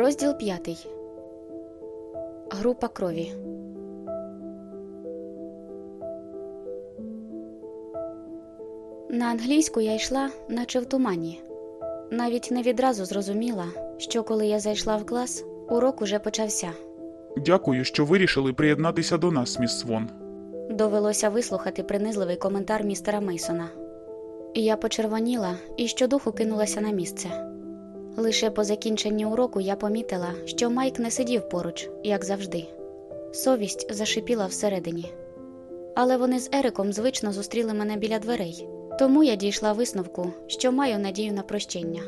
Розділ п'ятий. Група крові. На англійську я йшла, наче в тумані. Навіть не відразу зрозуміла, що коли я зайшла в клас, урок уже почався. Дякую, що вирішили приєднатися до нас, міс Свон. Довелося вислухати принизливий коментар містера Мейсона. Я почервоніла і щодуху кинулася на місце. Лише по закінченні уроку я помітила, що Майк не сидів поруч, як завжди. Совість зашипіла всередині. Але вони з Ериком звично зустріли мене біля дверей, тому я дійшла висновку, що маю надію на прощення.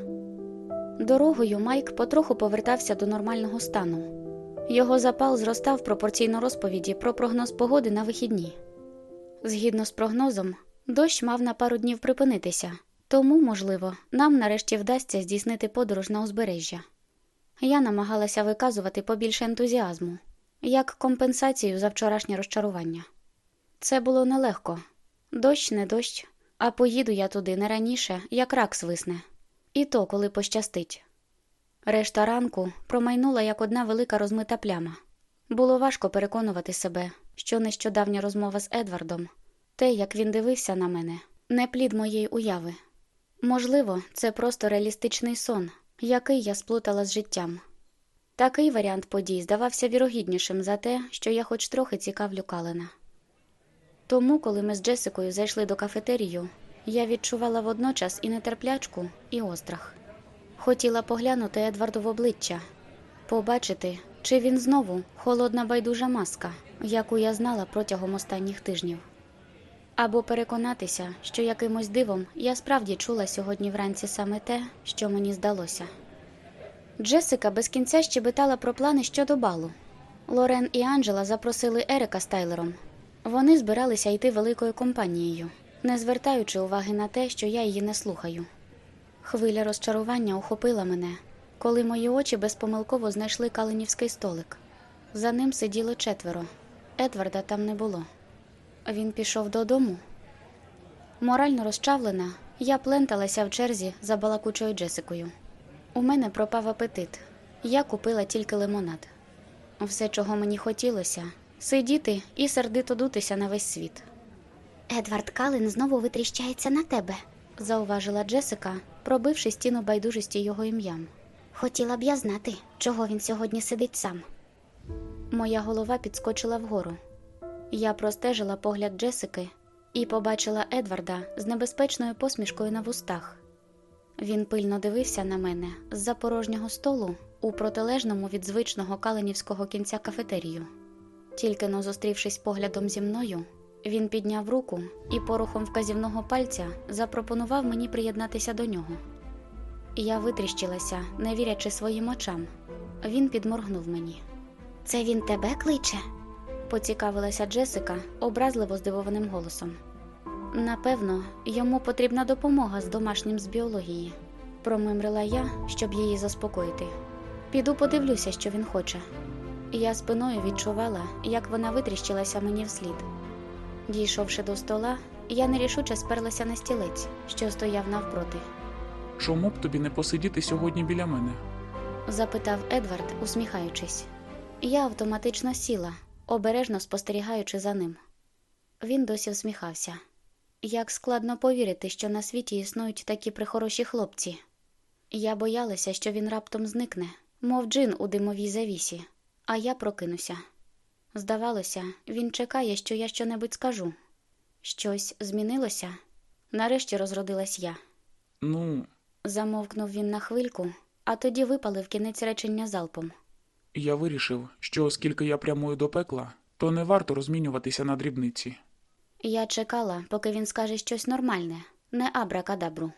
Дорогою Майк потроху повертався до нормального стану. Його запал зростав пропорційно розповіді про прогноз погоди на вихідні. Згідно з прогнозом, дощ мав на пару днів припинитися, тому, можливо, нам нарешті вдасться здійснити подорож на узбережжя. Я намагалася виказувати побільше ентузіазму, як компенсацію за вчорашнє розчарування. Це було нелегко дощ не дощ, а поїду я туди не раніше, як рак свисне, і то, коли пощастить. Решта ранку промайнула як одна велика розмита пляма. Було важко переконувати себе, що нещодавня розмова з Едвардом, те, як він дивився на мене, не плід моєї уяви. Можливо, це просто реалістичний сон, який я сплутала з життям. Такий варіант подій здавався вірогіднішим за те, що я хоч трохи цікавлю Калена. Тому, коли ми з Джесикою зайшли до кафетерію, я відчувала водночас і нетерплячку, і острах. Хотіла поглянути Едварду в обличчя, побачити, чи він знову холодна байдужа маска, яку я знала протягом останніх тижнів. Або переконатися, що якимось дивом я справді чула сьогодні вранці саме те, що мені здалося. Джесика без кінця щебетала про плани щодо балу. Лорен і Анджела запросили Ерика з Тайлером. Вони збиралися йти великою компанією, не звертаючи уваги на те, що я її не слухаю. Хвиля розчарування охопила мене, коли мої очі безпомилково знайшли калинівський столик. За ним сиділо четверо. Едварда там не було. Він пішов додому. Морально розчавлена, я пленталася в черзі за балакучою Джесикою. У мене пропав апетит. Я купила тільки лимонад. Все, чого мені хотілося, сидіти і сердито дутися на весь світ. Едвард Калин знову витріщається на тебе. зауважила Джесика, пробивши стіну байдужості його ім'ям. Хотіла б я знати, чого він сьогодні сидить сам. Моя голова підскочила вгору. Я простежила погляд Джесики і побачила Едварда з небезпечною посмішкою на вустах. Він пильно дивився на мене з-за порожнього столу у протилежному від звичного каленівського кінця кафетерію. Тільки но зустрівшись поглядом зі мною, він підняв руку і порухом вказівного пальця запропонував мені приєднатися до нього. Я витріщилася, не вірячи своїм очам. Він підморгнув мені. Це він тебе кличе? Поцікавилася Джесика образливо здивованим голосом. Напевно, йому потрібна допомога з домашнім з біології, промимрила я, щоб її заспокоїти. Піду подивлюся, що він хоче. Я спиною відчувала, як вона витріщилася мені вслід. Дійшовши до стола, я нерішуче сперлася на стілець, що стояв навпроти. Чому б тобі не посидіти сьогодні біля мене? запитав Едвард, усміхаючись. Я автоматично сіла, обережно спостерігаючи за ним. Він досі всміхався. Як складно повірити, що на світі існують такі прихороші хлопці. Я боялася, що він раптом зникне, мов джин у димовій завісі, а я прокинуся. Здавалося, він чекає, що я щонебудь скажу. Щось змінилося. Нарешті розродилась я. Ну, Замовкнув він на хвильку, а тоді випалив кінець речення залпом. Я вирішив, що оскільки я прямую до пекла, то не варто розмінюватися на дрібниці. Я чекала, поки він скаже щось нормальне, не абракадабру.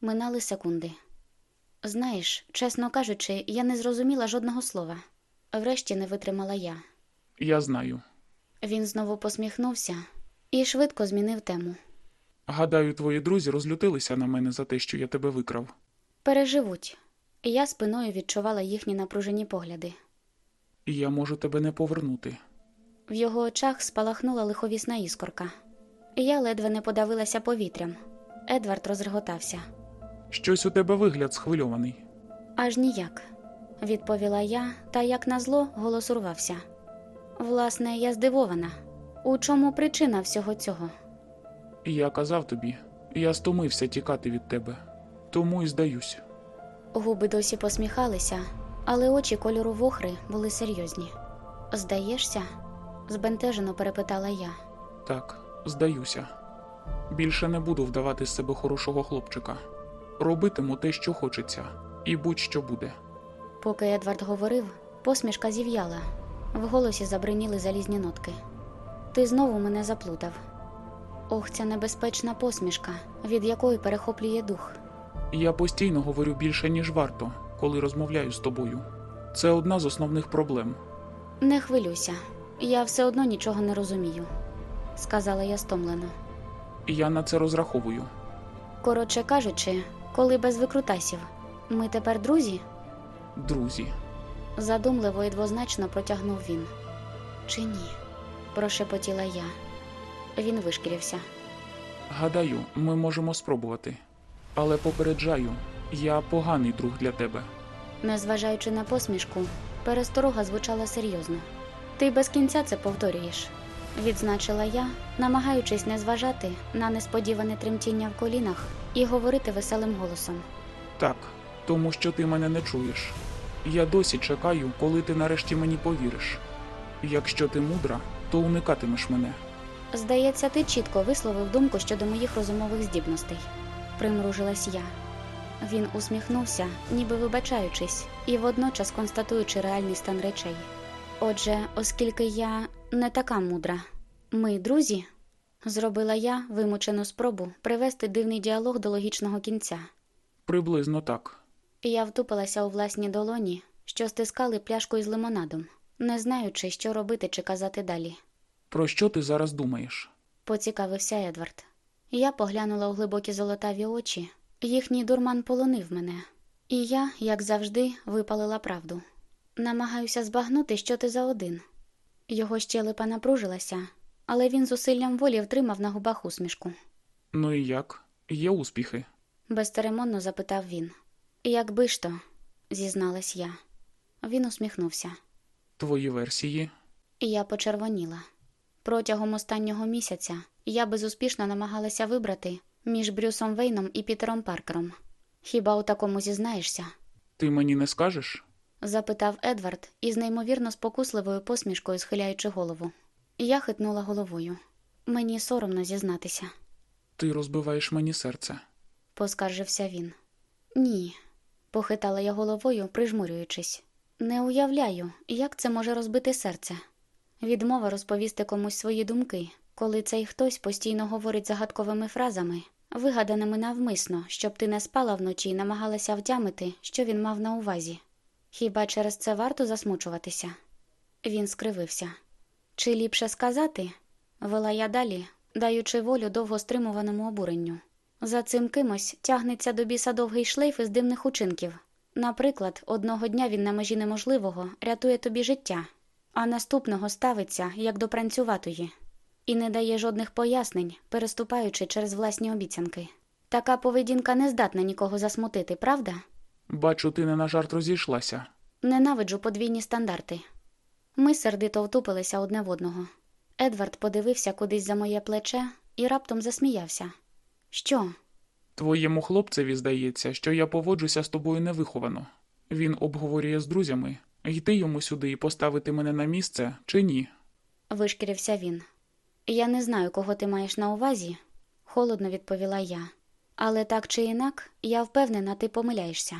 Минали секунди. Знаєш, чесно кажучи, я не зрозуміла жодного слова. Врешті не витримала я. Я знаю. Він знову посміхнувся і швидко змінив тему. Гадаю, твої друзі розлютилися на мене за те, що я тебе викрав. Переживуть. Я спиною відчувала їхні напружені погляди. І я можу тебе не повернути. В його очах спалахнула лиховісна іскорка. Я ледве не подавилася повітрям. Едвард розреготався. Щось у тебе вигляд схвильований. Аж ніяк. відповіла я, та як назло голос урвався. Власне, я здивована. У чому причина всього цього? Я казав тобі, я стомився тікати від тебе, тому і здаюсь. Губи досі посміхалися, але очі кольору вохри були серйозні. Здаєшся? збентежено перепитала я. Так, здаюся. Більше не буду вдавати з себе хорошого хлопчика. Робитиму те, що хочеться, і будь-що буде. Поки Едвард говорив, посмішка зів'яла, в голосі забриніли залізні нотки. Ти знову мене заплутав. Ох, ця небезпечна посмішка, від якої перехоплює дух. Я постійно говорю більше, ніж варто, коли розмовляю з тобою. Це одна з основних проблем. Не хвилюйся, я все одно нічого не розумію, сказала я стомлено. Я на це розраховую. Коротше кажучи, коли без викрутасів, ми тепер друзі? Друзі, задумливо і двозначно протягнув він. Чи ні? прошепотіла я. Він вишкірився. гадаю, ми можемо спробувати. Але попереджаю, я поганий друг для тебе. Незважаючи на посмішку, пересторога звучала серйозно. Ти без кінця це повторюєш, відзначила я, намагаючись не зважати на несподіване тремтіння в колінах і говорити веселим голосом. Так, тому що ти мене не чуєш. Я досі чекаю, коли ти нарешті мені повіриш. Якщо ти мудра, то уникатимеш мене. Здається, ти чітко висловив думку щодо моїх розумових здібностей. Примружилась я. Він усміхнувся, ніби вибачаючись, і водночас констатуючи реальний стан речей. Отже, оскільки я не така мудра, ми друзі, зробила я вимучену спробу привести дивний діалог до логічного кінця. Приблизно так. Я втупилася у власні долоні, що стискали пляшку із лимонадом, не знаючи, що робити чи казати далі. Про що ти зараз думаєш? поцікавився Едвард. Я поглянула у глибокі золотаві очі. Їхній дурман полонив мене, і я, як завжди, випалила правду. Намагаюся збагнути, що ти за один. Його щелепа напружилася, але він зусиллям волі втримав на губах усмішку. Ну і як? Є успіхи. Безцеремонно запитав він. Якби ж то, зізналась я. Він усміхнувся. Твої версії? Я почервоніла. Протягом останнього місяця я безуспішно намагалася вибрати між Брюсом Вейном і Пітером Паркером. Хіба у такому зізнаєшся? Ти мені не скажеш? запитав Едвард із неймовірно спокусливою посмішкою схиляючи голову. Я хитнула головою. Мені соромно зізнатися, Ти розбиваєш мені серце. поскаржився він. Ні, похитала я головою, прижмурюючись. Не уявляю, як це може розбити серце. Відмова розповісти комусь свої думки, коли цей хтось постійно говорить загадковими фразами, вигаданими навмисно, щоб ти не спала вночі і намагалася втямити, що він мав на увазі. Хіба через це варто засмучуватися? Він скривився. Чи ліпше сказати? вела я далі, даючи волю довго стримуваному обуренню. За цим кимось тягнеться до біса довгий шлейф із дивних учинків. Наприклад, одного дня він на межі неможливого рятує тобі життя, а наступного ставиться як до пранцюватої і не дає жодних пояснень, переступаючи через власні обіцянки. Така поведінка не здатна нікого засмутити, правда? Бачу, ти не на жарт розійшлася. Ненавиджу подвійні стандарти. Ми сердито втупилися одне в одного. Едвард подивився кудись за моє плече і раптом засміявся. Що? Твоєму хлопцеві здається, що я поводжуся з тобою невиховано. Він обговорює з друзями, йти йому сюди і поставити мене на місце чи ні. вишкірився він. Я не знаю, кого ти маєш на увазі, холодно відповіла я. Але так чи інак, я впевнена, ти помиляєшся.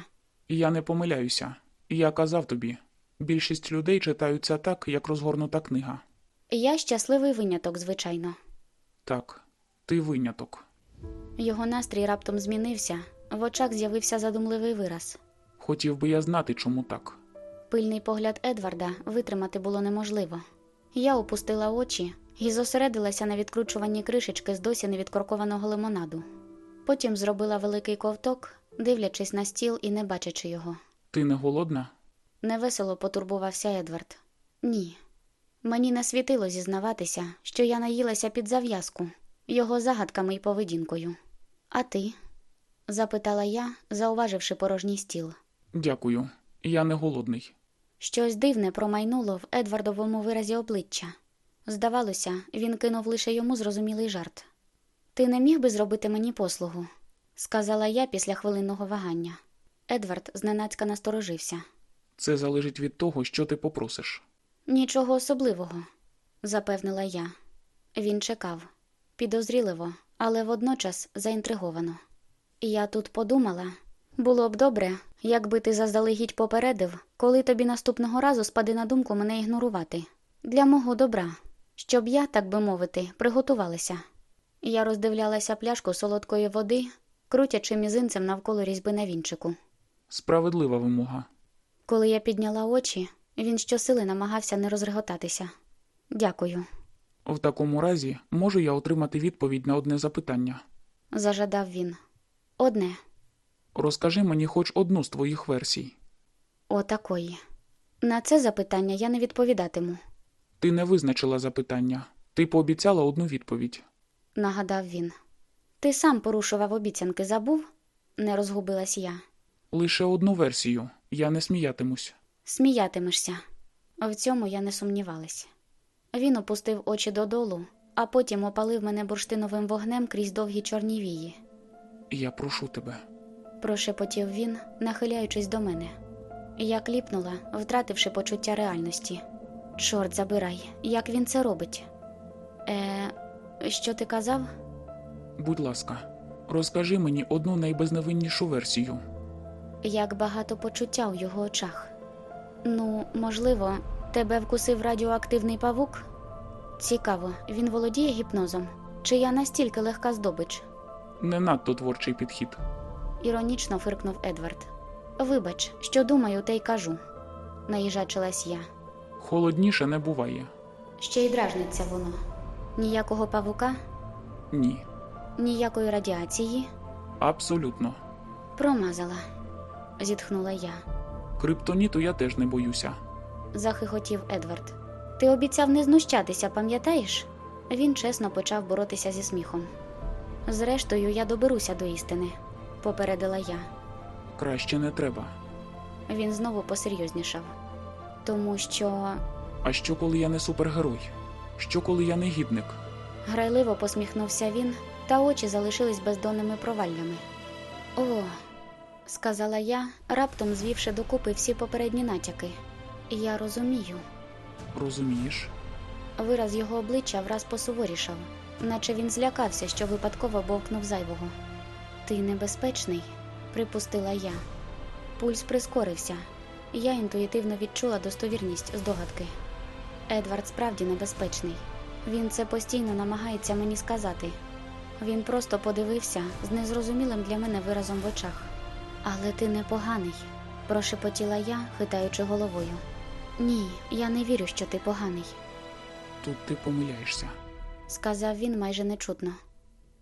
Я не помиляюся. Я казав тобі. Більшість людей читаються так, як розгорнута книга. Я щасливий виняток, звичайно. Так, ти виняток. Його настрій раптом змінився, в очах з'явився задумливий вираз. Хотів би я знати, чому так. Пильний погляд Едварда витримати було неможливо. Я опустила очі і зосередилася на відкручуванні кришечки з досі невідкоркованого лимонаду. Потім зробила великий ковток, дивлячись на стіл і не бачачи його. Ти не голодна? Невесело потурбувався Едвард. Ні. Мені не світило зізнаватися, що я наїлася під зав'язку, його загадками й поведінкою. А ти? запитала я, зауваживши порожній стіл. Дякую. Я не голодний. Щось дивне промайнуло в Едвардовому виразі обличчя. Здавалося, він кинув лише йому зрозумілий жарт. Ти не міг би зробити мені послугу, сказала я після хвилинного вагання. Едвард зненацька насторожився. Це залежить від того, що ти попросиш. Нічого особливого, запевнила я. Він чекав підозріливо, але водночас заінтриговано. Я тут подумала було б добре, якби ти заздалегідь попередив, коли тобі наступного разу спаде на думку мене ігнорувати. Для мого добра, щоб я, так би мовити, приготувалася. Я роздивлялася пляшку солодкої води, крутячи мізинцем навколо різьби на вінчику. Справедлива вимога. Коли я підняла очі, він щосили намагався не розреготатися. Дякую, В такому разі можу я отримати відповідь на одне запитання. зажадав він. Одне, Розкажи мені хоч одну з твоїх версій. отакої. На це запитання я не відповідатиму, Ти не визначила запитання. Ти пообіцяла одну відповідь. нагадав він. Ти сам порушував обіцянки, забув? не розгубилась я. Лише одну версію. Я не сміятимусь. Сміятимешся. В цьому я не сумнівалась. Він опустив очі додолу, а потім опалив мене бурштиновим вогнем крізь довгі чорні вії. Я прошу тебе. Прошепотів він, нахиляючись до мене. Я кліпнула, втративши почуття реальності. Чорт забирай, як він це робить? Е, що ти казав? Будь ласка, розкажи мені одну найбезневиннішу версію. Як багато почуття у його очах. Ну, можливо, тебе вкусив радіоактивний павук? Цікаво, він володіє гіпнозом? Чи я настільки легка здобич? Не надто творчий підхід. Іронічно фиркнув Едвард. Вибач, що думаю, те й кажу. Наїжачилась я. Холодніше не буває. Ще й дражниться воно. Ніякого павука, Ні. ніякої радіації. Абсолютно. Промазала, зітхнула я. Криптоніту я теж не боюся. захихотів Едвард. Ти обіцяв не знущатися, пам'ятаєш? Він чесно почав боротися зі сміхом. Зрештою, я доберуся до істини, попередила я. Краще не треба. Він знову посерйознішав. Тому що А що коли я не супергерой? Що коли я негідник? грайливо посміхнувся він, та очі залишились бездонними проваллями. О, сказала я, раптом звівши докупи всі попередні натяки. Я розумію. Розумієш? Вираз його обличчя враз посуворішав, наче він злякався, що випадково бовкнув зайвого. Ти небезпечний, припустила я. Пульс прискорився. Я інтуїтивно відчула достовірність здогадки. Едвард справді небезпечний. Він це постійно намагається мені сказати. Він просто подивився з незрозумілим для мене виразом в очах. Але ти непоганий, прошепотіла я, хитаючи головою. Ні, я не вірю, що ти поганий Тут ти помиляєшся. сказав він майже нечутно.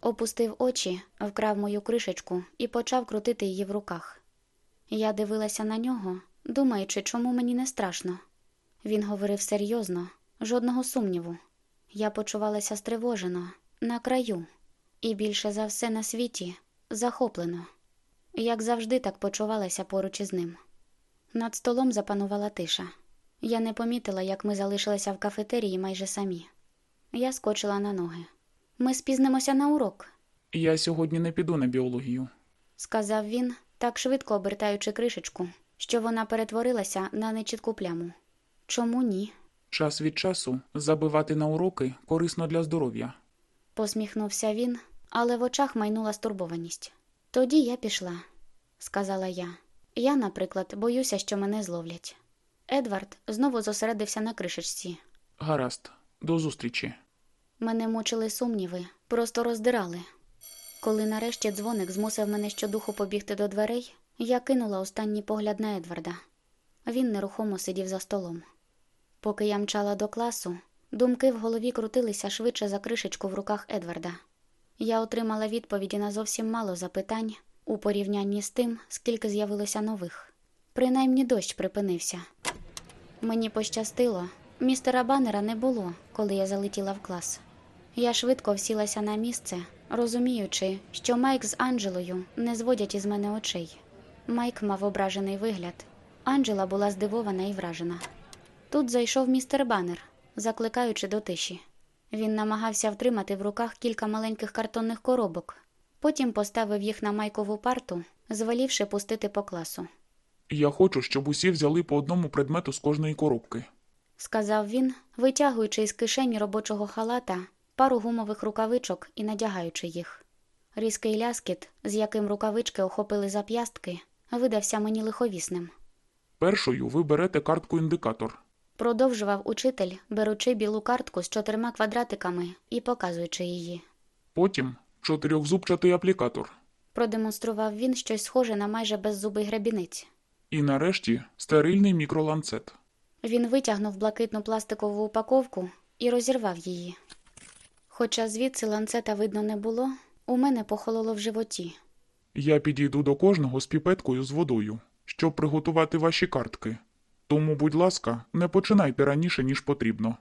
Опустив очі, вкрав мою кришечку і почав крутити її в руках. Я дивилася на нього, думаючи, чому мені не страшно. Він говорив серйозно, жодного сумніву. Я почувалася стривожено, на краю, і більше за все на світі захоплено. Як завжди, так почувалася поруч із ним. Над столом запанувала тиша. Я не помітила, як ми залишилися в кафетерії майже самі. Я скочила на ноги. Ми спізнимося на урок, Я сьогодні не піду на біологію. сказав він, так швидко обертаючи кришечку, що вона перетворилася на нечітку пляму. Чому ні? Час від часу забивати на уроки корисно для здоров'я. посміхнувся він, але в очах майнула стурбованість. Тоді я пішла, сказала я. Я, наприклад, боюся, що мене зловлять. Едвард знову зосередився на кришечці. Гаразд, до зустрічі. Мене мучили сумніви, просто роздирали. Коли нарешті дзвоник змусив мене щодуху побігти до дверей, я кинула останній погляд на Едварда. Він нерухомо сидів за столом. Поки я мчала до класу, думки в голові крутилися швидше за кришечку в руках Едварда. Я отримала відповіді на зовсім мало запитань у порівнянні з тим, скільки з'явилося нових. Принаймні дощ припинився. Мені пощастило, містера Баннера не було, коли я залетіла в клас. Я швидко всілася на місце, розуміючи, що Майк з Анджелою не зводять із мене очей. Майк мав ображений вигляд. Анджела була здивована і вражена. Тут зайшов містер Баннер, закликаючи до тиші. Він намагався втримати в руках кілька маленьких картонних коробок, потім поставив їх на майкову парту, звелівши пустити по класу. Я хочу, щоб усі взяли по одному предмету з кожної коробки. сказав він, витягуючи із кишені робочого халата пару гумових рукавичок і надягаючи їх. Різкий ляскіт, з яким рукавички охопили зап'ястки, видався мені лиховісним. Першою ви берете картку-індикатор. Продовжував учитель, беручи білу картку з чотирма квадратиками і показуючи її. Потім чотирьохзубчатий аплікатор. Продемонстрував він щось схоже на майже беззубий гребінець. І нарешті стерильний мікроланцет. Він витягнув блакитну пластикову упаковку і розірвав її. Хоча звідси ланцета видно не було, у мене похололо в животі. Я підійду до кожного з піпеткою з водою, щоб приготувати ваші картки. Тому, будь ласка, не починайте раніше, ніж потрібно.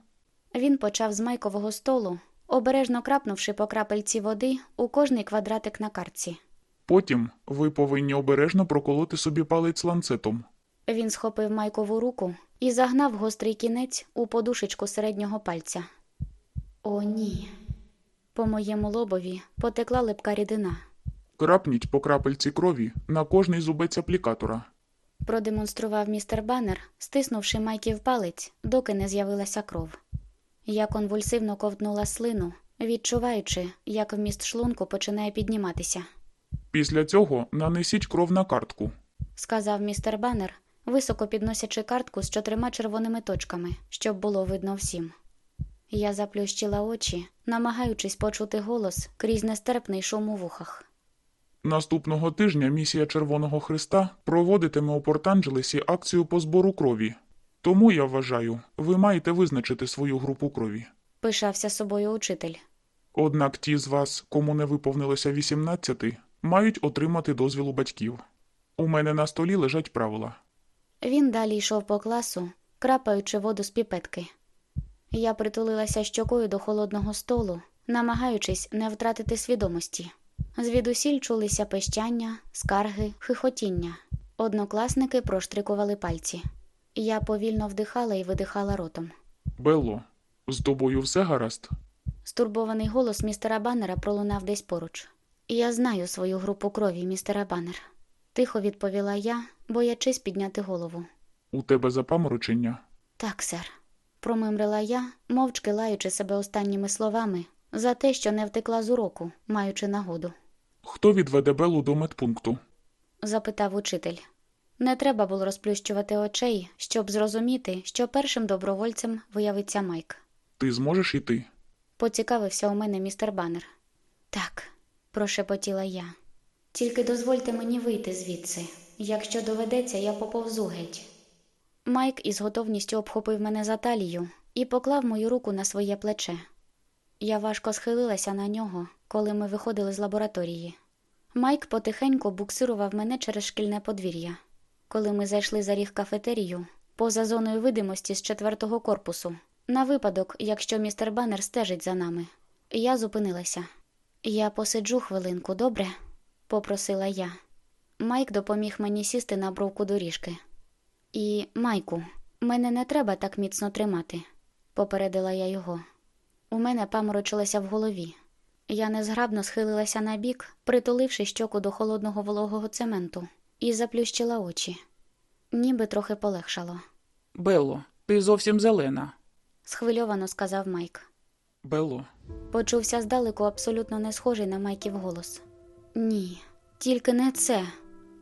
Він почав з майкового столу, обережно крапнувши по крапельці води у кожний квадратик на картці. Потім ви повинні обережно проколоти собі палець ланцетом. Він схопив майкову руку і загнав гострий кінець у подушечку середнього пальця. О, ні. По моєму лобові потекла липка рідина. Крапніть по крапельці крові на кожний зубець аплікатора. Продемонстрував містер Баннер, стиснувши майків палець, доки не з'явилася кров. Я конвульсивно ковтнула слину, відчуваючи, як вміст шлунку починає підніматися. Після цього нанесіть кров на картку. сказав містер Баннер, високо підносячи картку з чотирма червоними точками, щоб було видно всім. Я заплющила очі, намагаючись почути голос крізь нестерпний шум у вухах. Наступного тижня місія Червоного Христа проводитиме у Порт-Анджелесі акцію по збору крові. Тому я вважаю, ви маєте визначити свою групу крові. Пишався собою учитель. Однак ті з вас, кому не виповнилося 18, мають отримати дозвіл у батьків. У мене на столі лежать правила. Він далі йшов по класу, крапаючи воду з піпетки. Я притулилася щокою до холодного столу, намагаючись не втратити свідомості. Звідусіль чулися пищання, скарги, хихотіння. Однокласники проштрикували пальці. Я повільно вдихала і видихала ротом. Белло, з тобою все гаразд? Стурбований голос містера Баннера пролунав десь поруч. Я знаю свою групу крові, містера Баннер. Тихо відповіла я, боячись підняти голову. У тебе запаморочення? Так, сер, промимрила я, мовчки лаючи себе останніми словами за те, що не втекла з уроку, маючи нагоду, Хто відведе Беллу до медпункту? запитав учитель. Не треба було розплющувати очей, щоб зрозуміти, що першим добровольцем виявиться Майк. Ти зможеш іти? Поцікавився у мене містер Баннер. Так, прошепотіла я. Тільки дозвольте мені вийти звідси. Якщо доведеться, я поповзу геть. Майк із готовністю обхопив мене за талію і поклав мою руку на своє плече. Я важко схилилася на нього, коли ми виходили з лабораторії. Майк потихеньку буксирував мене через шкільне подвір'я. Коли ми зайшли за ріг кафетерію, поза зоною видимості з четвертого корпусу, на випадок, якщо містер Баннер стежить за нами, я зупинилася. Я посиджу хвилинку, добре? попросила я. Майк допоміг мені сісти на бровку доріжки. І, Майку, мене не треба так міцно тримати, попередила я його. У мене паморочилося в голові. Я незграбно схилилася на бік, притуливши щоку до холодного вологого цементу, і заплющила очі. Ніби трохи полегшало, Белло, ти зовсім зелена. схвильовано сказав Майк. Белло, Почувся здалеку абсолютно не схожий на Майків голос. Ні, тільки не це.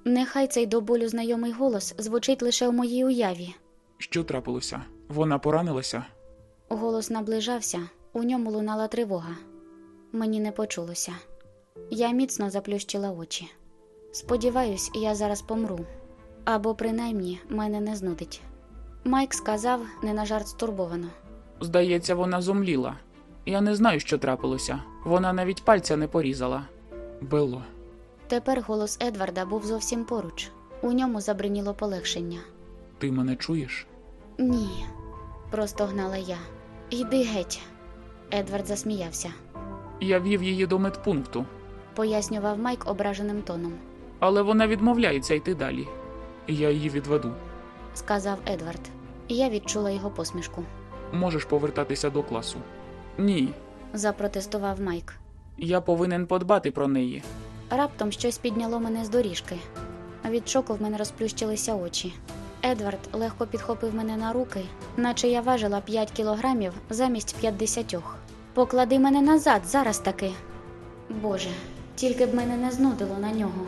Нехай цей до болю знайомий голос звучить лише у моїй уяві. що трапилося? Вона поранилася? Голос наближався, у ньому лунала тривога. Мені не почулося. Я міцно заплющила очі. Сподіваюсь, я зараз помру. Або принаймні мене не знудить. Майк сказав, не на жарт стурбовано. Здається, вона зумліла. Я не знаю, що трапилося. Вона навіть пальця не порізала. Белло, Тепер голос Едварда був зовсім поруч. У ньому забриніло полегшення. ти мене чуєш? Ні, простогнала я. Йди геть. Едвард засміявся, Я вів її до медпункту, пояснював Майк ображеним тоном. але вона відмовляється йти далі. Я її відведу. сказав Едвард. Я відчула його посмішку. Можеш повертатися до класу. Ні, Запротестував Майк. я повинен подбати про неї. Раптом щось підняло мене з доріжки. Від шоку в мене розплющилися очі. Едвард легко підхопив мене на руки, наче я важила 5 кілограмів замість 50. Поклади мене назад, зараз таки. Боже, тільки б мене не знудило на нього.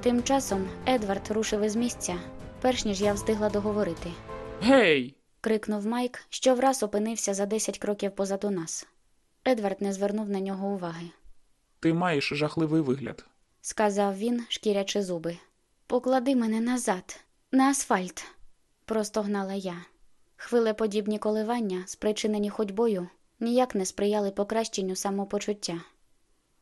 Тим часом Едвард рушив із місця, перш ніж я встигла договорити. Гей! крикнув Майк, що враз опинився за 10 кроків позаду нас. Едвард не звернув на нього уваги. Ти маєш жахливий вигляд. сказав він, шкірячи зуби. Поклади мене назад, на асфальт, простогнала я. Хвилеподібні коливання, спричинені ходьбою, ніяк не сприяли покращенню самопочуття.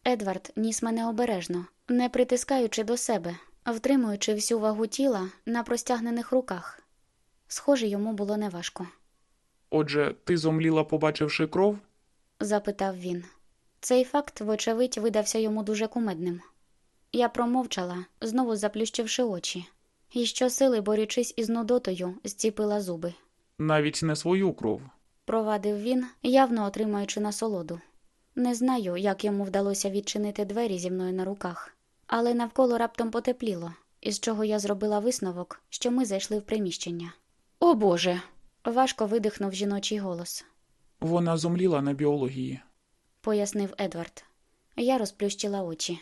Едвард ніс мене обережно, не притискаючи до себе, втримуючи всю вагу тіла на простягнених руках. Схоже, йому було неважко. Отже, ти зомліла, побачивши кров? запитав він. Цей факт, вочевидь, видався йому дуже кумедним. Я промовчала, знову заплющивши очі, і щосили, борючись із нудотою, зціпила зуби. Навіть не свою кров. Провадив він, явно отримуючи насолоду. Не знаю, як йому вдалося відчинити двері зі мною на руках, але навколо раптом потепліло, із чого я зробила висновок, що ми зайшли в приміщення. О Боже. важко видихнув жіночий голос. Вона зомліла на біології. пояснив Едвард. Я розплющила очі.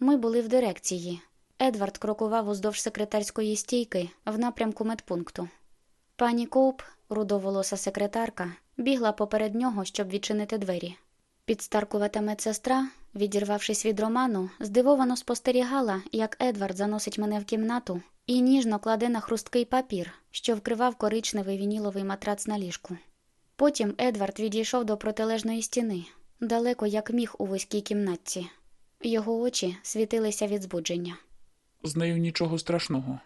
Ми були в дирекції. Едвард крокував уздовж секретарської стійки в напрямку медпункту. Пані Коуп, рудоволоса секретарка, бігла поперед нього, щоб відчинити двері. Підстаркувата медсестра, відірвавшись від роману, здивовано спостерігала, як Едвард заносить мене в кімнату і ніжно кладе на хрусткий папір, що вкривав коричневий вініловий матрац на ліжку. Потім Едвард відійшов до протилежної стіни, далеко як міг у вузькій кімнатці. Його очі світилися від збудження. З нею нічого страшного.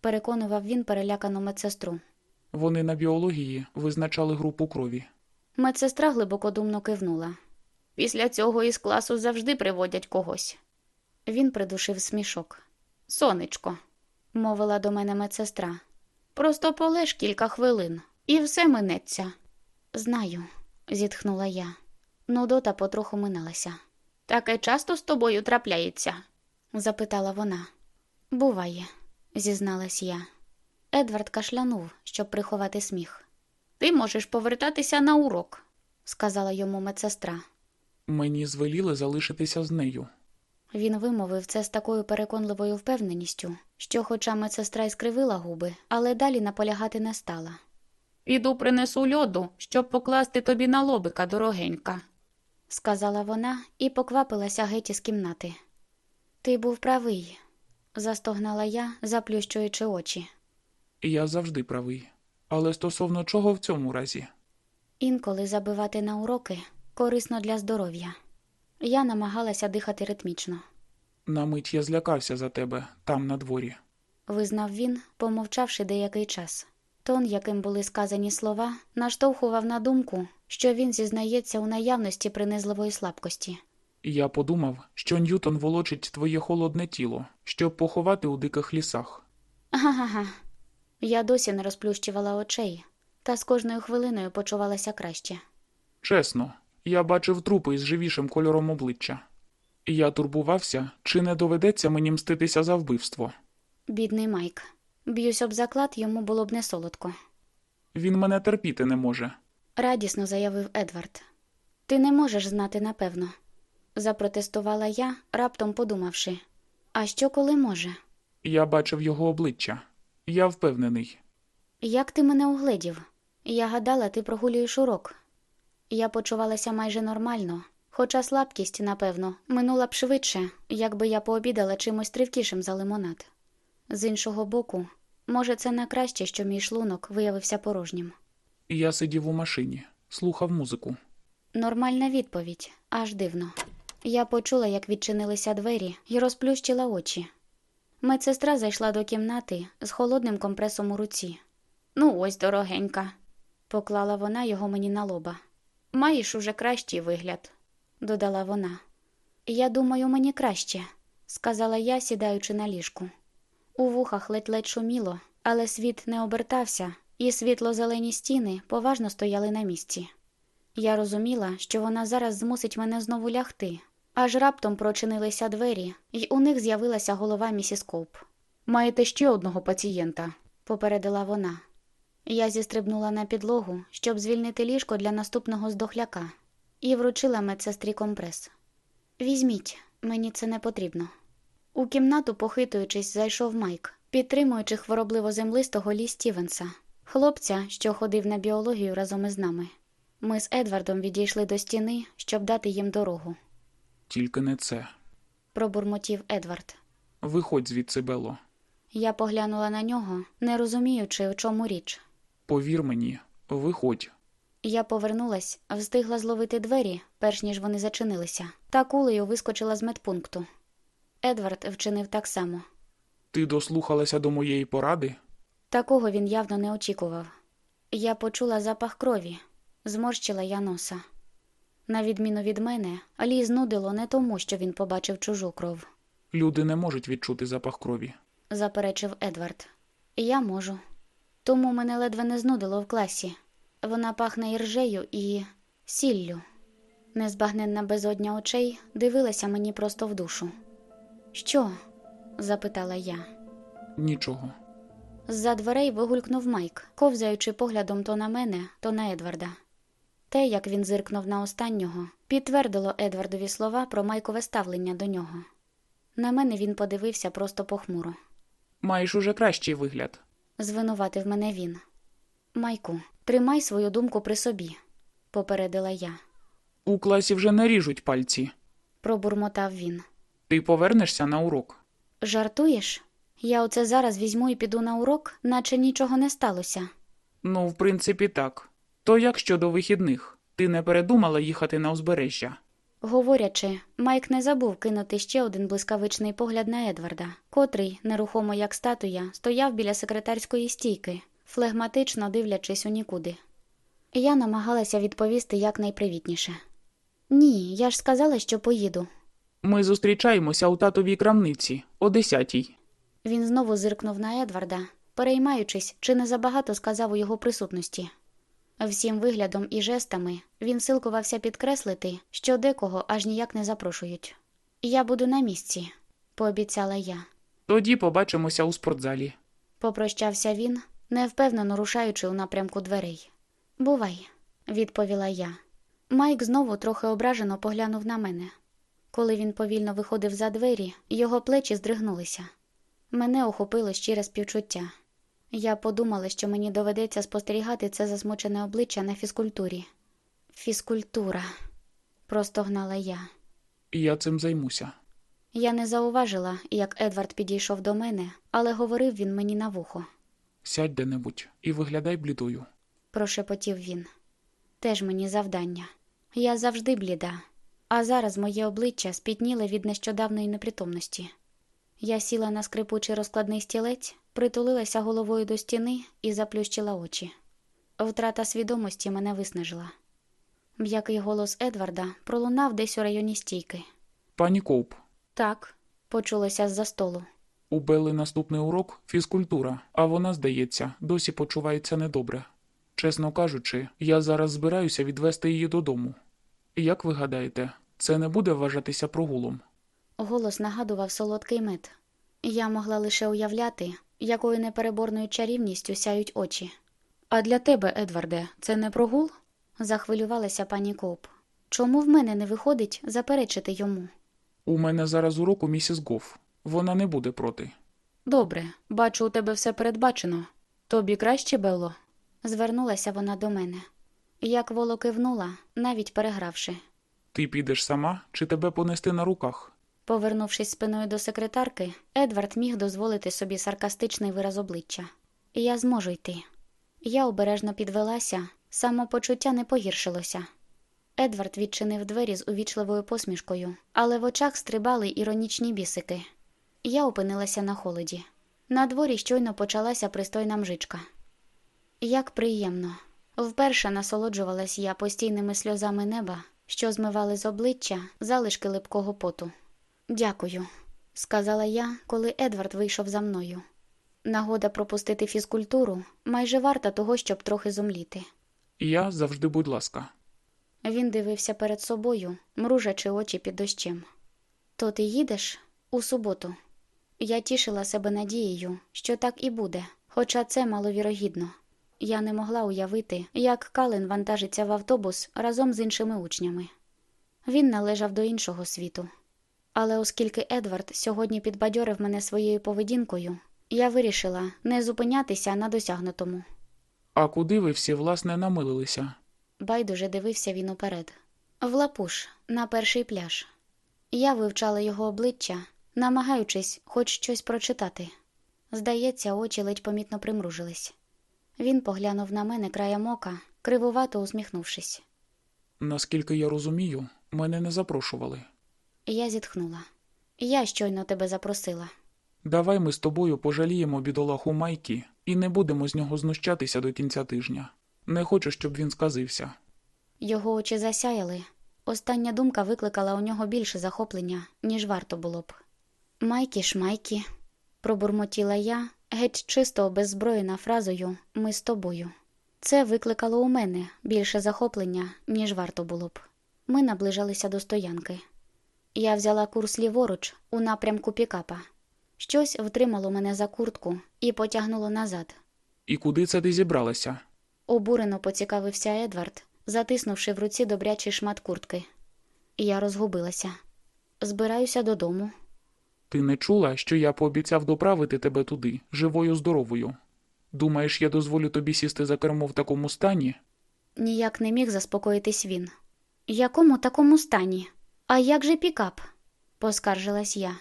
Переконував він перелякану медсестру. Вони на біології визначали групу крові. Медсестра глибокодумно кивнула. Після цього із класу завжди приводять когось. Він придушив смішок. Сонечко, мовила до мене медсестра. Просто полеж кілька хвилин, і все минеться. Знаю, зітхнула я. Нудота потроху миналася. Таке часто з тобою трапляється? запитала вона. Буває, зізналась я. Едвард кашлянув, щоб приховати сміх. Ти можеш повертатися на урок, сказала йому медсестра. Мені звеліли залишитися з нею. Він вимовив це з такою переконливою впевненістю, що, хоча медсестра й скривила губи, але далі наполягати не стала. Іду принесу льоду, щоб покласти тобі на лобика, дорогенька, сказала вона і поквапилася геть із кімнати. Ти був правий, застогнала я, заплющуючи очі. Я завжди правий. Але стосовно чого в цьому разі? Інколи забивати на уроки корисно для здоров'я. Я намагалася дихати ритмічно, На мить я злякався за тебе там на дворі. визнав він, помовчавши деякий час. Тон, яким були сказані слова, наштовхував на думку, що він зізнається у наявності принизливої слабкості. Я подумав, що Ньютон волочить твоє холодне тіло, щоб поховати у диких лісах. Га-га-га. Я досі не розплющувала очей, та з кожною хвилиною почувалася краще. Чесно, я бачив трупи із живішим кольором обличчя. Я турбувався, чи не доведеться мені мститися за вбивство. Бідний Майк. Б'юсь об заклад, йому було б не солодко. Він мене терпіти не може. радісно заявив Едвард. Ти не можеш знати напевно, запротестувала я, раптом подумавши. А що коли може? Я бачив його обличчя. Я впевнений. Як ти мене угледів? Я гадала, ти прогулюєш урок. Я почувалася майже нормально, хоча слабкість, напевно, минула б швидше, якби я пообідала чимось тривкішим за лимонад. З іншого боку, може, це на краще, що мій шлунок виявився порожнім. Я сидів у машині, слухав музику. Нормальна відповідь, аж дивно. Я почула, як відчинилися двері, і розплющила очі. Медсестра зайшла до кімнати з холодним компресом у руці. Ну, ось, дорогенька, поклала вона його мені на лоба. Маєш уже кращий вигляд, додала вона. Я думаю, мені краще, сказала я, сідаючи на ліжку. У вухах ледь-ледь шуміло, Але світ не обертався, і світло-зелені стіни поважно стояли на місці. Я розуміла, що вона зараз змусить мене знову лягти, аж раптом прочинилися двері, і у них з'явилася голова місіс Коуп. Маєте ще одного пацієнта, попередила вона. Я зістрибнула на підлогу, щоб звільнити ліжко для наступного здохляка, і вручила медсестрі компрес. Візьміть, мені це не потрібно. У кімнату, похитуючись, зайшов Майк, підтримуючи хворобливо землистого Лі Стівенса, хлопця, що ходив на біологію разом із нами. Ми з Едвардом відійшли до стіни, щоб дати їм дорогу. Тільки не це. Пробурмотів Едвард. Виходь звідси, Бело. Я поглянула на нього, не розуміючи, у чому річ. Повір мені, виходь. Я повернулась, встигла зловити двері, перш ніж вони зачинилися, та кулею вискочила з медпункту. Едвард вчинив так само. Ти дослухалася до моєї поради? Такого він явно не очікував. Я почула запах крові, зморщила я носа. На відміну від мене, Лі знудило не тому, що він побачив чужу кров, Люди не можуть відчути запах крові. заперечив Едвард. Я можу. Тому мене ледве не знудило в класі. Вона пахне іржею і сіллю. Незбагненна безодня очей дивилася мені просто в душу. Що? запитала я. Нічого. З-за дверей вигулькнув Майк, ковзаючи поглядом то на мене, то на Едварда. Те, як він зиркнув на останнього, підтвердило Едвардові слова про Майкове ставлення до нього. На мене він подивився просто похмуро. Маєш уже кращий вигляд. Звинуватив мене він. Майку, тримай свою думку при собі, попередила я. У класі вже не ріжуть пальці. Пробурмотав він. Ти повернешся на урок. Жартуєш? Я оце зараз візьму і піду на урок, наче нічого не сталося. Ну, в принципі, так. То як щодо вихідних? Ти не передумала їхати на узбережжя? Говорячи, Майк не забув кинути ще один блискавичний погляд на Едварда, котрий, нерухомо як статуя, стояв біля секретарської стійки, флегматично дивлячись у нікуди. Я намагалася відповісти якнайпривітніше. Ні, я ж сказала, що поїду. Ми зустрічаємося у татовій крамниці о десятій. Він знову зиркнув на Едварда, переймаючись, чи не забагато сказав у його присутності. Всім виглядом і жестами він силкувався підкреслити, що декого аж ніяк не запрошують. Я буду на місці, пообіцяла я. Тоді побачимося у спортзалі. Попрощався він, невпевнено рушаючи у напрямку дверей. Бувай, відповіла я. Майк знову трохи ображено поглянув на мене. Коли він повільно виходив за двері, його плечі здригнулися. Мене охопило щире співчуття. Я подумала, що мені доведеться спостерігати це засмучене обличчя на фізкультурі. Фізкультура, простогнала я. Я цим займуся. Я не зауважила, як Едвард підійшов до мене, але говорив він мені на вухо. Сядь де-небудь і виглядай блідою. прошепотів він. Теж мені завдання. Я завжди бліда, а зараз моє обличчя спітніле від нещодавної непритомності. Я сіла на скрипучий розкладний стілець, притулилася головою до стіни і заплющила очі. Втрата свідомості мене виснажила. М'який голос Едварда пролунав десь у районі стійки. Пані Коуп, Так, почулося з-за столу. у Белли наступний урок фізкультура, а вона, здається, досі почувається недобре. Чесно кажучи, я зараз збираюся відвести її додому. Як ви гадаєте, це не буде вважатися прогулом? Голос нагадував солодкий мед. Я могла лише уявляти, якою непереборною чарівністю сяють очі. А для тебе, Едварде, це не прогул? захвилювалася пані Коуп. Чому в мене не виходить заперечити йому? У мене зараз урок у місіс Гоф. Вона не буде проти. Добре, бачу, у тебе все передбачено. Тобі краще, Белло? звернулася вона до мене. Як воло кивнула, навіть перегравши. Ти підеш сама чи тебе понести на руках? Повернувшись спиною до секретарки, Едвард міг дозволити собі саркастичний вираз обличчя. Я зможу йти. Я обережно підвелася, самопочуття не погіршилося. Едвард відчинив двері з увічливою посмішкою, але в очах стрибали іронічні бісики. Я опинилася на холоді. На дворі щойно почалася пристойна мжичка. Як приємно. Вперше насолоджувалась я постійними сльозами неба, що змивали з обличчя залишки липкого поту. Дякую, сказала я, коли Едвард вийшов за мною. Нагода пропустити фізкультуру майже варта того, щоб трохи зумліти. Я завжди, будь ласка. Він дивився перед собою, мружачи очі під дощем. То ти їдеш у суботу. Я тішила себе надією, що так і буде, хоча це маловірогідно. Я не могла уявити, як Калин вантажиться в автобус разом з іншими учнями. Він належав до іншого світу. Але оскільки Едвард сьогодні підбадьорив мене своєю поведінкою, я вирішила не зупинятися на досягнутому. А куди ви всі, власне, намилилися? Байдуже дивився він уперед. В лапуш, на перший пляж. Я вивчала його обличчя, намагаючись хоч щось прочитати. Здається, очі ледь помітно примружились. Він поглянув на мене краєм ока, кривувато усміхнувшись. Наскільки я розумію, мене не запрошували. Я зітхнула. Я щойно тебе запросила. Давай ми з тобою пожаліємо бідолаху Майкі і не будемо з нього знущатися до кінця тижня. Не хочу, щоб він сказився. Його очі засяяли. Остання думка викликала у нього більше захоплення, ніж варто було б. Майкі ж майкі, пробурмотіла я, геть чисто обеззброєна фразою Ми з тобою. Це викликало у мене більше захоплення, ніж варто було б. Ми наближалися до стоянки. Я взяла курс ліворуч у напрямку пікапа. Щось втримало мене за куртку і потягнуло назад. І куди це ти зібралася? Обурено поцікавився Едвард, затиснувши в руці добрячий шмат куртки. Я розгубилася. Збираюся додому. Ти не чула, що я пообіцяв доправити тебе туди, живою здоровою? Думаєш, я дозволю тобі сісти за кермо в такому стані? Ніяк не міг заспокоїтись він. Якому такому стані? А як же пікап? поскаржилась я.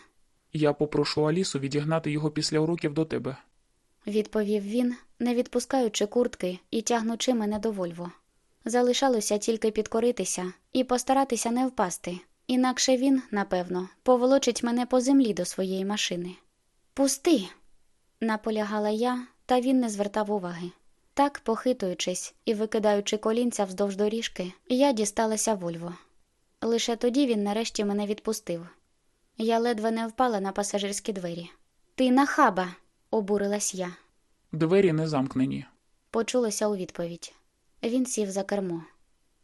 Я попрошу Алісу відігнати його після уроків до тебе. Відповів він, не відпускаючи куртки і тягнучи мене до Вольво. Залишалося тільки підкоритися і постаратися не впасти, інакше він, напевно, поволочить мене по землі до своєї машини. Пусти, наполягала я, та він не звертав уваги. Так, похитуючись і викидаючи колінця вздовж доріжки, я дісталася Вольво. Лише тоді він нарешті мене відпустив. Я ледве не впала на пасажирські двері. Ти нахаба, обурилась я. Двері не замкнені. Почулося у відповідь. Він сів за кермо.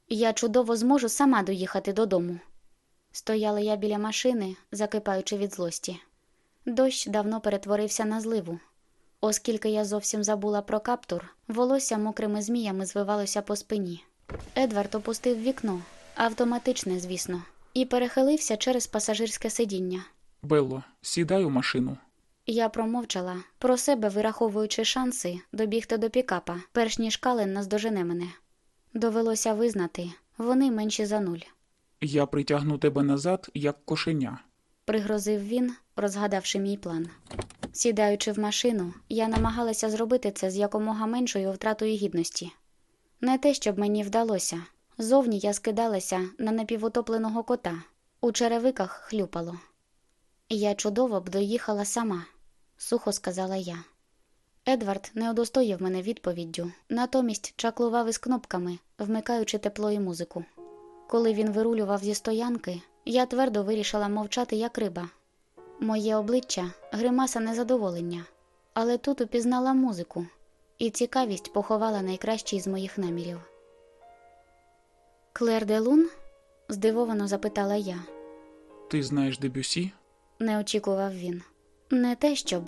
Я чудово зможу сама доїхати додому. Стояла я біля машини, закипаючи від злості. Дощ давно перетворився на зливу. Оскільки я зовсім забула про каптур, волосся мокрими зміями звивалося по спині. Едвард опустив вікно, автоматичне, звісно, і перехилився через пасажирське сидіння. Белло, сідай у машину. Я промовчала, про себе вираховуючи шанси добігти до пікапа, перш ніж Кален наздожене мене. Довелося визнати, вони менші за нуль. Я притягну тебе назад, як кошеня. Пригрозив він, розгадавши мій план. Сідаючи в машину, я намагалася зробити це з якомога меншою втратою гідності. Не те, щоб мені вдалося. Зовні я скидалася на напівотопленого кота, у черевиках хлюпало. Я чудово б доїхала сама, сухо сказала я. Едвард не удостоїв мене відповіддю, натомість чаклував із кнопками, вмикаючи тепло і музику. Коли він вирулював зі стоянки, я твердо вирішила мовчати, як риба. Моє обличчя гримаса незадоволення, але тут упізнала музику, і цікавість поховала найкращий з моїх намірів. Клер де Лун? здивовано запитала я. Ти знаєш Дебюсі? Не очікував він. Не те щоб,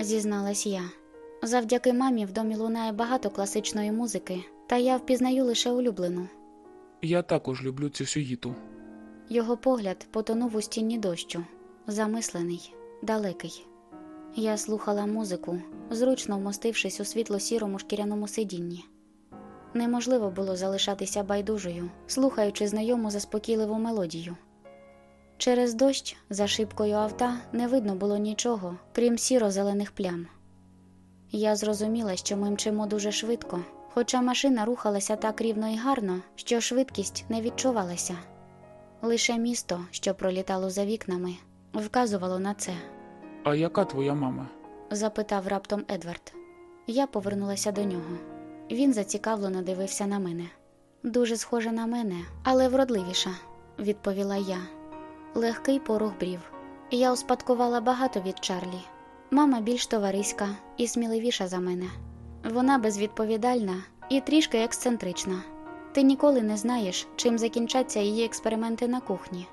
зізналась я. Завдяки мамі в домі лунає багато класичної музики, та я впізнаю лише улюблену. Я також люблю цю сюїту. Його погляд потонув у стіні дощу, замислений, далекий. Я слухала музику, зручно вмостившись у світло-сірому шкіряному сидінні. Неможливо було залишатися байдужою, слухаючи знайому заспокійливу мелодію. Через дощ за шибкою авта не видно було нічого, крім сіро-зелених плям. Я зрозуміла, що ми мчимо дуже швидко, хоча машина рухалася так рівно і гарно, що швидкість не відчувалася. Лише місто, що пролітало за вікнами, вказувало на це, А яка твоя мама? запитав раптом Едвард. Я повернулася до нього. Він зацікавлено дивився на мене. Дуже схожа на мене, але вродливіша, відповіла я. Легкий порох брів. Я успадкувала багато від Чарлі. Мама більш товариська і сміливіша за мене. Вона безвідповідальна і трішки ексцентрична. Ти ніколи не знаєш, чим закінчаться її експерименти на кухні.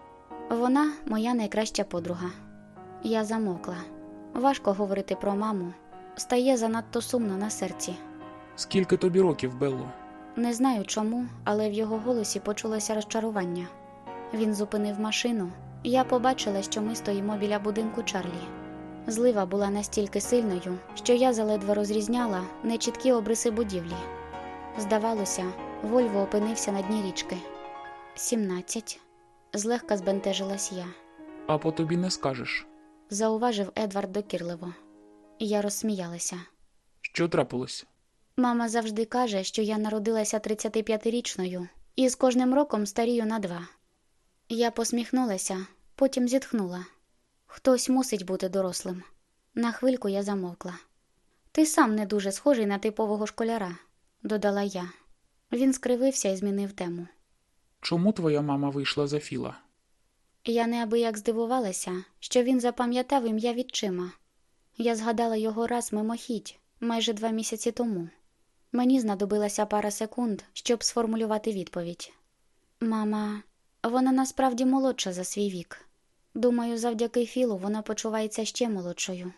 Вона моя найкраща подруга. Я замокла. Важко говорити про маму. Стає занадто сумно на серці. Скільки тобі років, Белло? Не знаю чому, але в його голосі почулося розчарування. Він зупинив машину, я побачила, що ми стоїмо біля будинку Чарлі. Злива була настільки сильною, що я заледве розрізняла нечіткі обриси будівлі. Здавалося, Вольво опинився на дні річки. Сімнадцять. Злегка збентежилась я. А по тобі не скажеш. Зауважив Едвард докірливо. Я розсміялася. Що трапилось? Мама завжди каже, що я народилася 35-річною і з кожним роком старію на два. Я посміхнулася, потім зітхнула. Хтось мусить бути дорослим. На хвильку я замовкла. Ти сам не дуже схожий на типового школяра, додала я. Він скривився і змінив тему. Чому твоя мама вийшла за Філа? Я неабияк здивувалася, що він запам'ятав ім'я відчима. Я згадала його раз мимохідь, майже два місяці тому. Мені знадобилася пара секунд, щоб сформулювати відповідь. Мама, вона насправді молодша за свій вік. Думаю, завдяки Філу вона почувається ще молодшою.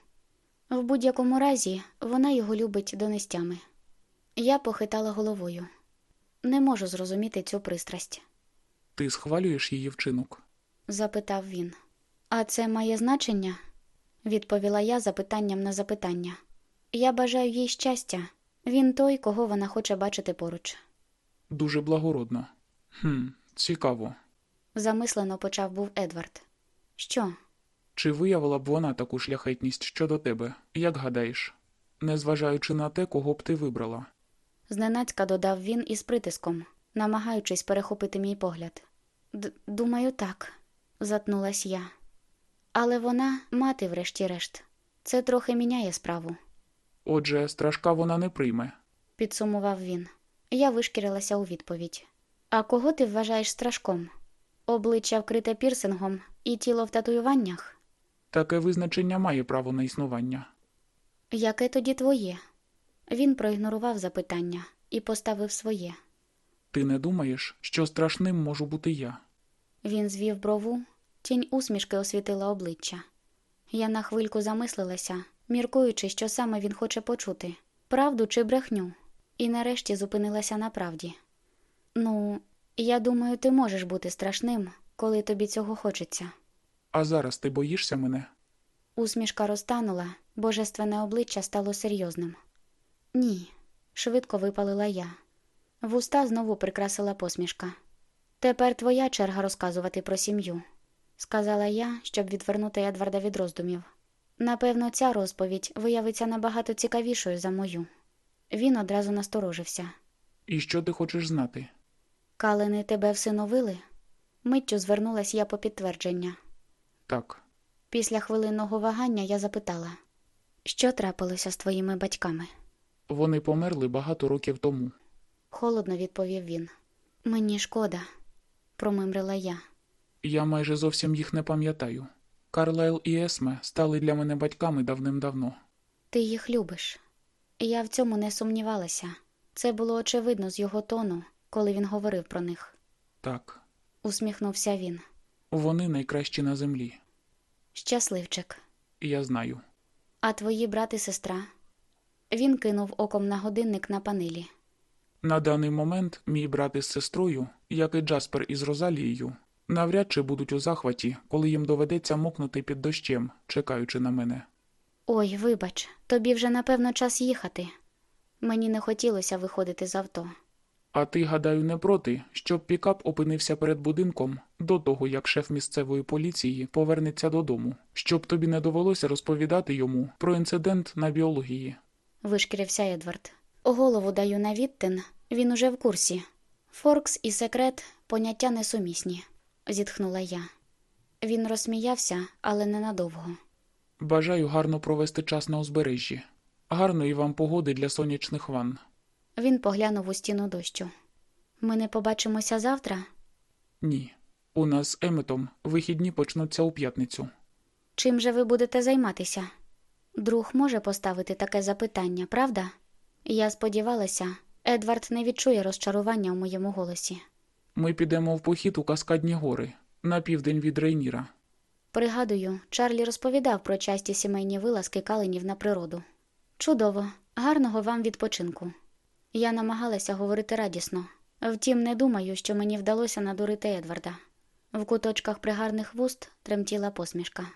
В будь-якому разі вона його любить донестями. Я похитала головою. Не можу зрозуміти цю пристрасть. Ти схвалюєш її вчинок? запитав він. А це має значення? відповіла я запитанням на запитання. Я бажаю їй щастя. Він той, кого вона хоче бачити поруч. Дуже благородно. Хм, цікаво. Замислено почав був Едвард. Що? Чи виявила б вона таку шляхетність щодо тебе, як гадаєш, незважаючи на те, кого б ти вибрала? зненацька додав він із притиском, намагаючись перехопити мій погляд. Д- Думаю, так, затнулась я. Але вона мати, врешті-решт. Це трохи міняє справу, Отже, страшка вона не прийме. підсумував він. Я вишкірилася у відповідь. А кого ти вважаєш страшком? Обличчя вкрите пірсингом і тіло в татуюваннях? Таке визначення має право на існування. Яке тоді твоє? Він проігнорував запитання і поставив своє. Ти не думаєш, що страшним можу бути я? Він звів брову, тінь усмішки освітила обличчя. Я на хвильку замислилася, міркуючи, що саме він хоче почути правду чи брехню, і нарешті зупинилася на правді. Ну, я думаю, ти можеш бути страшним, коли тобі цього хочеться. А зараз ти боїшся мене? Усмішка розтанула, божественне обличчя стало серйозним. Ні, швидко випалила я. Вуста знову прикрасила посмішка. Тепер твоя черга розказувати про сім'ю, сказала я, щоб відвернути Едварда від роздумів. Напевно, ця розповідь виявиться набагато цікавішою за мою. Він одразу насторожився. І що ти хочеш знати? Калини тебе всиновили? Миттю звернулась я по підтвердження. Так, Після хвилинного вагання я запитала, що трапилося з твоїми батьками? вони померли багато років тому. Холодно відповів він. Мені шкода, промимрила я. Я майже зовсім їх не пам'ятаю. Карлайл і Есме стали для мене батьками давним-давно. Ти їх любиш. Я в цьому не сумнівалася. Це було очевидно з його тону, коли він говорив про них. Так, Усміхнувся він. вони найкращі на землі. Щасливчик. Я знаю. А твої брат і сестра? Він кинув оком на годинник на панелі. На даний момент мій брат із сестрою, як і Джаспер із Розалією, навряд чи будуть у захваті, коли їм доведеться мокнути під дощем, чекаючи на мене. Ой, вибач, тобі вже напевно час їхати. Мені не хотілося виходити з авто. А ти, гадаю, не проти, щоб пікап опинився перед будинком до того, як шеф місцевої поліції повернеться додому, щоб тобі не довелося розповідати йому про інцидент на біології. вишкірився Едвард. Голову даю на відтин, він уже в курсі. Форкс і секрет поняття несумісні, зітхнула я. Він розсміявся, але ненадовго. Бажаю гарно провести час на узбережжі. Гарної вам погоди для сонячних ванн. Він поглянув у стіну дощу. Ми не побачимося завтра? Ні. У нас з Еметом вихідні почнуться у п'ятницю. Чим же ви будете займатися? Друг може поставити таке запитання, правда? Я сподівалася, Едвард не відчує розчарування у моєму голосі. Ми підемо в похід у Каскадні гори на південь від Рейніра. Пригадую, Чарлі розповідав про часті сімейні вилазки каленів на природу. Чудово, гарного вам відпочинку. Я намагалася говорити радісно, втім, не думаю, що мені вдалося надурити Едварда. В куточках пригарних вуст тремтіла посмішка.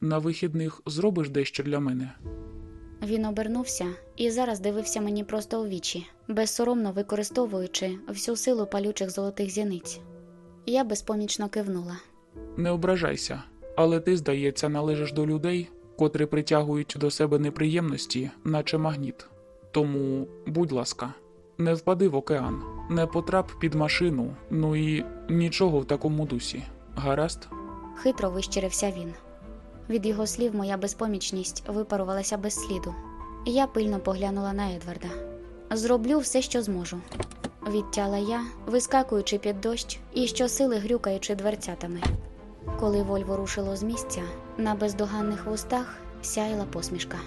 На вихідних зробиш дещо для мене. Він обернувся і зараз дивився мені просто у вічі, безсоромно використовуючи всю силу палючих золотих зіниць. Я безпомічно кивнула. Не ображайся, але ти, здається, належиш до людей, котрі притягують до себе неприємності, наче магніт. Тому, будь ласка, не впади в океан, не потрап під машину, ну і нічого в такому дусі. Гаразд? Хитро вищирився він. Від його слів моя безпомічність випарувалася без сліду. Я пильно поглянула на Едварда. Зроблю все, що зможу. Відтяла я, вискакуючи під дощ і щосили грюкаючи дверцятами. Коли Вольво рушило з місця, на бездоганних вустах сяяла посмішка.